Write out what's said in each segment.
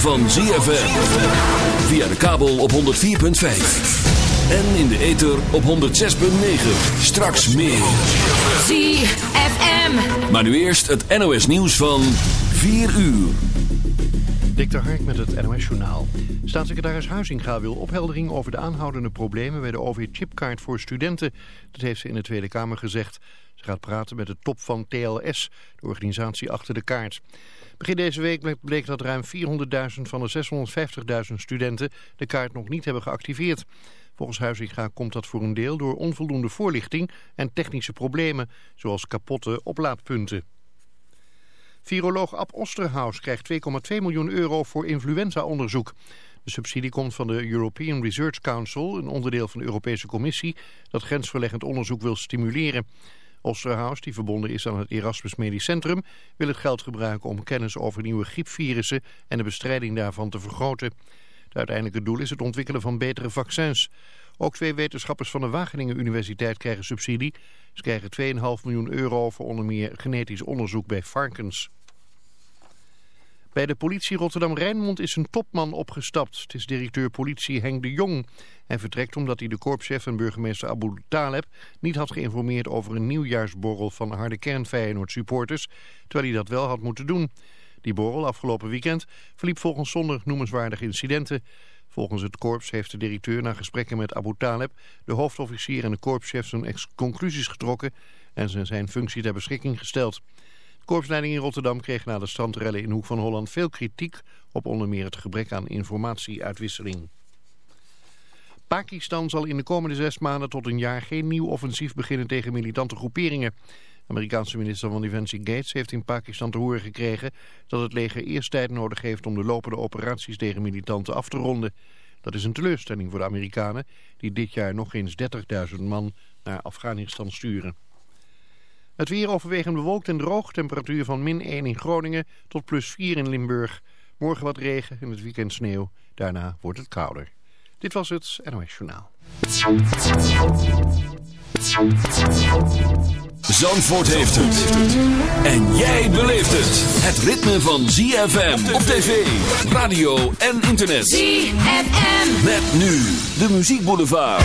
van ZFM. Via de kabel op 104.5. En in de ether op 106.9. Straks meer. ZFM. Maar nu eerst het NOS nieuws van 4 uur. Dik de Hark met het NOS Journaal. Staatssecretaris Huizinga wil opheldering over de aanhoudende problemen bij de OV-chipkaart voor studenten. Dat heeft ze in de Tweede Kamer gezegd. Ze gaat praten met de top van TLS, de organisatie achter de kaart. Begin deze week bleek dat ruim 400.000 van de 650.000 studenten de kaart nog niet hebben geactiveerd. Volgens Huizinga komt dat voor een deel door onvoldoende voorlichting en technische problemen, zoals kapotte oplaadpunten. Viroloog Ab Osterhaus krijgt 2,2 miljoen euro voor influenza-onderzoek. De subsidie komt van de European Research Council, een onderdeel van de Europese Commissie, dat grensverleggend onderzoek wil stimuleren. Osterhaus, die verbonden is aan het Erasmus Medisch Centrum, wil het geld gebruiken om kennis over nieuwe griepvirussen en de bestrijding daarvan te vergroten. Het uiteindelijke doel is het ontwikkelen van betere vaccins. Ook twee wetenschappers van de Wageningen Universiteit krijgen subsidie. Ze krijgen 2,5 miljoen euro voor onder meer genetisch onderzoek bij varkens. Bij de politie Rotterdam-Rijnmond is een topman opgestapt. Het is directeur politie Henk de Jong. Hij vertrekt omdat hij de korpschef en burgemeester Abu Taleb niet had geïnformeerd over een nieuwjaarsborrel van harde kern Feyenoord supporters, terwijl hij dat wel had moeten doen. Die borrel afgelopen weekend verliep volgens zonder noemenswaardige incidenten. Volgens het korps heeft de directeur na gesprekken met Abu Taleb, de hoofdofficier en de korpschef zijn conclusies getrokken en zijn functie ter beschikking gesteld. Korpsleiding in Rotterdam kreeg na de strandrellen in Hoek van Holland veel kritiek op onder meer het gebrek aan informatieuitwisseling. Pakistan zal in de komende zes maanden tot een jaar geen nieuw offensief beginnen tegen militante groeperingen. Amerikaanse minister van Defensie Gates heeft in Pakistan te horen gekregen dat het leger eerst tijd nodig heeft om de lopende operaties tegen militanten af te ronden. Dat is een teleurstelling voor de Amerikanen die dit jaar nog eens 30.000 man naar Afghanistan sturen. Het weer overwegend bewolkt en droog, temperatuur van min 1 in Groningen tot plus 4 in Limburg. Morgen wat regen en het weekend sneeuw, daarna wordt het kouder. Dit was het NOS Journaal. Zandvoort heeft het. En jij beleeft het. Het ritme van ZFM op tv, radio en internet. ZFM. Met nu de muziekboulevard.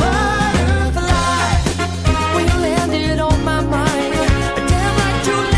Butterfly, when you landed on my mind, damn like you.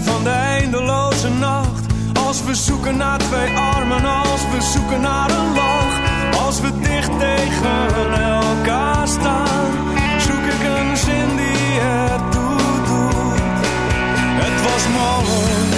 Van de eindeloze nacht. Als we zoeken naar twee armen, als we zoeken naar een lach. Als we dicht tegen elkaar staan, zoek ik een zin die ertoe doet. Het was mooi,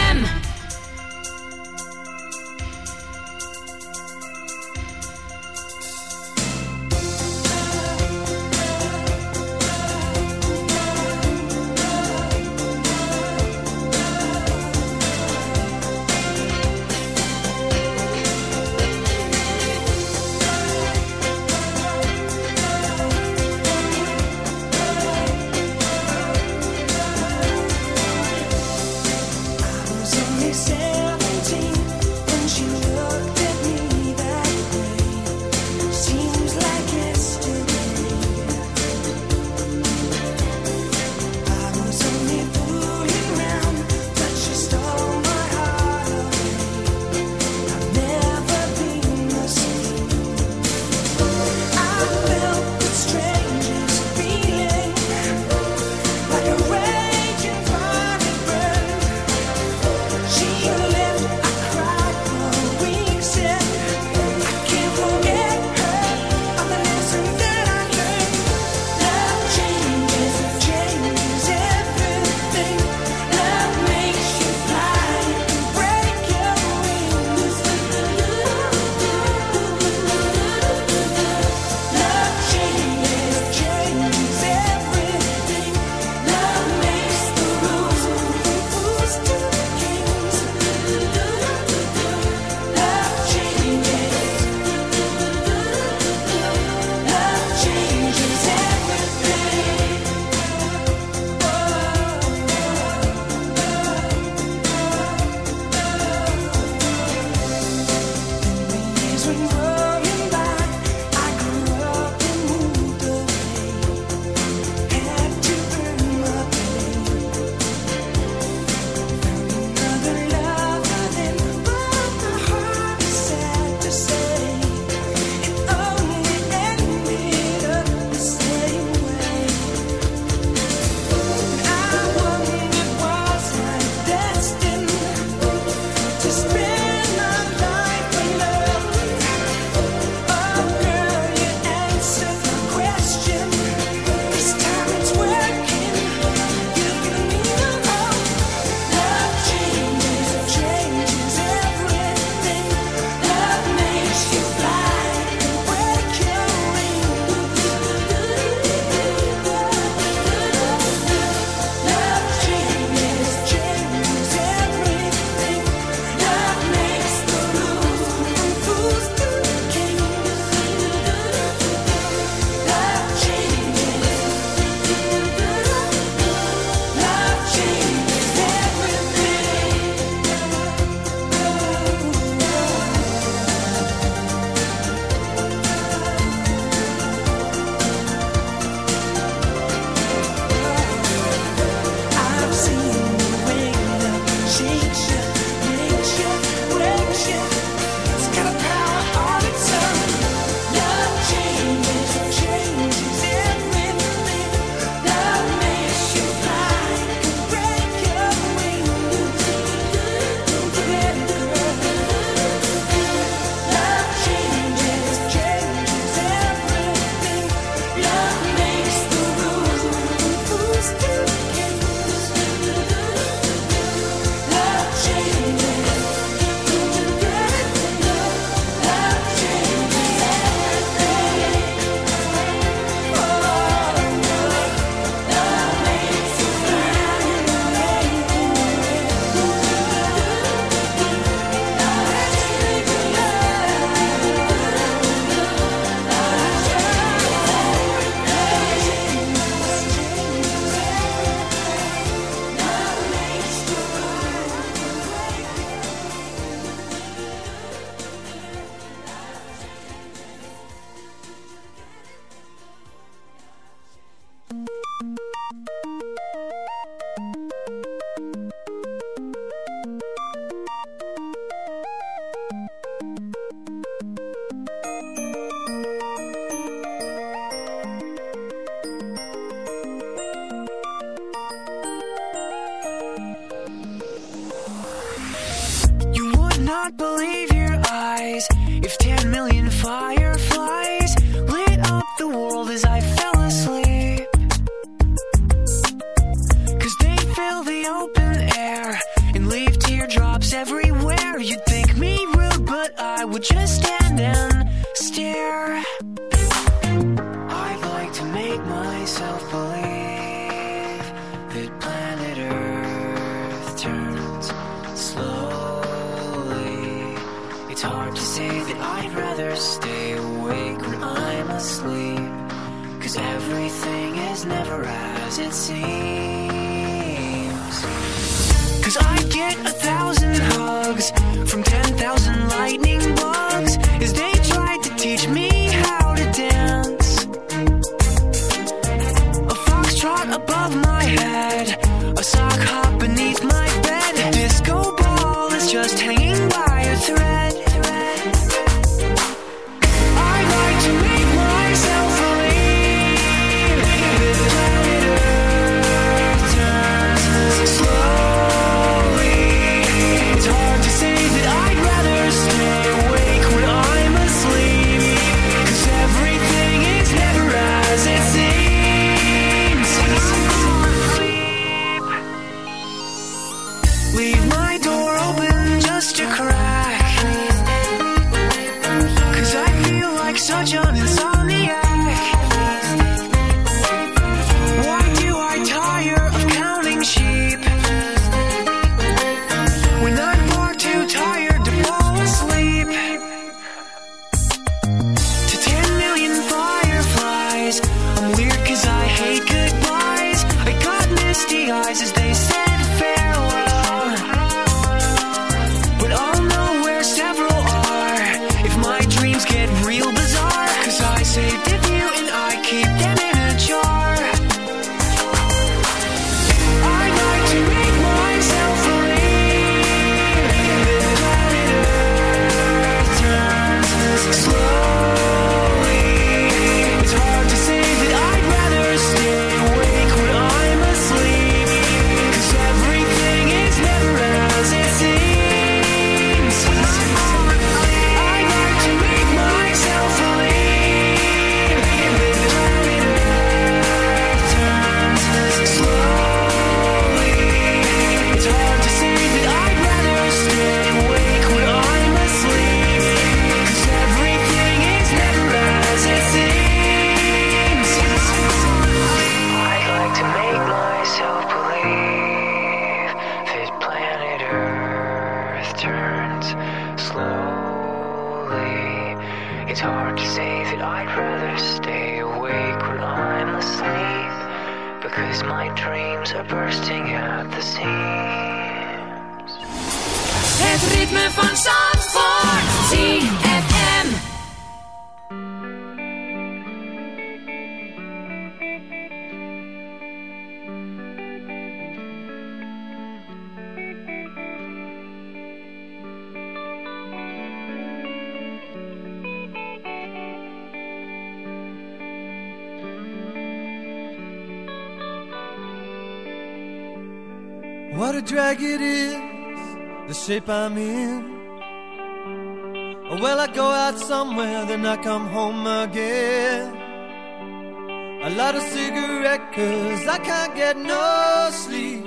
A lot of cigarette, cause I can't get no sleep.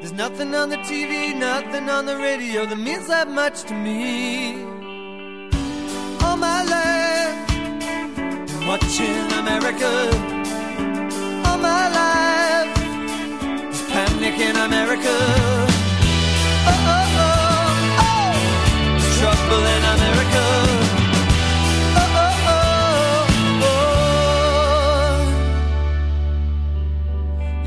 There's nothing on the TV, nothing on the radio that means that much to me. All my life, watching America. All my life, there's panic in America. Oh, oh, oh, oh, trouble in America.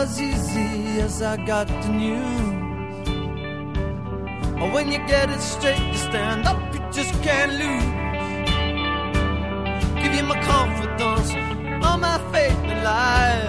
Was easy as I got the news. When you get it straight, you stand up, you just can't lose. Give you my confidence, all my faith in life.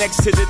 Next to the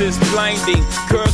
is blinding. Girls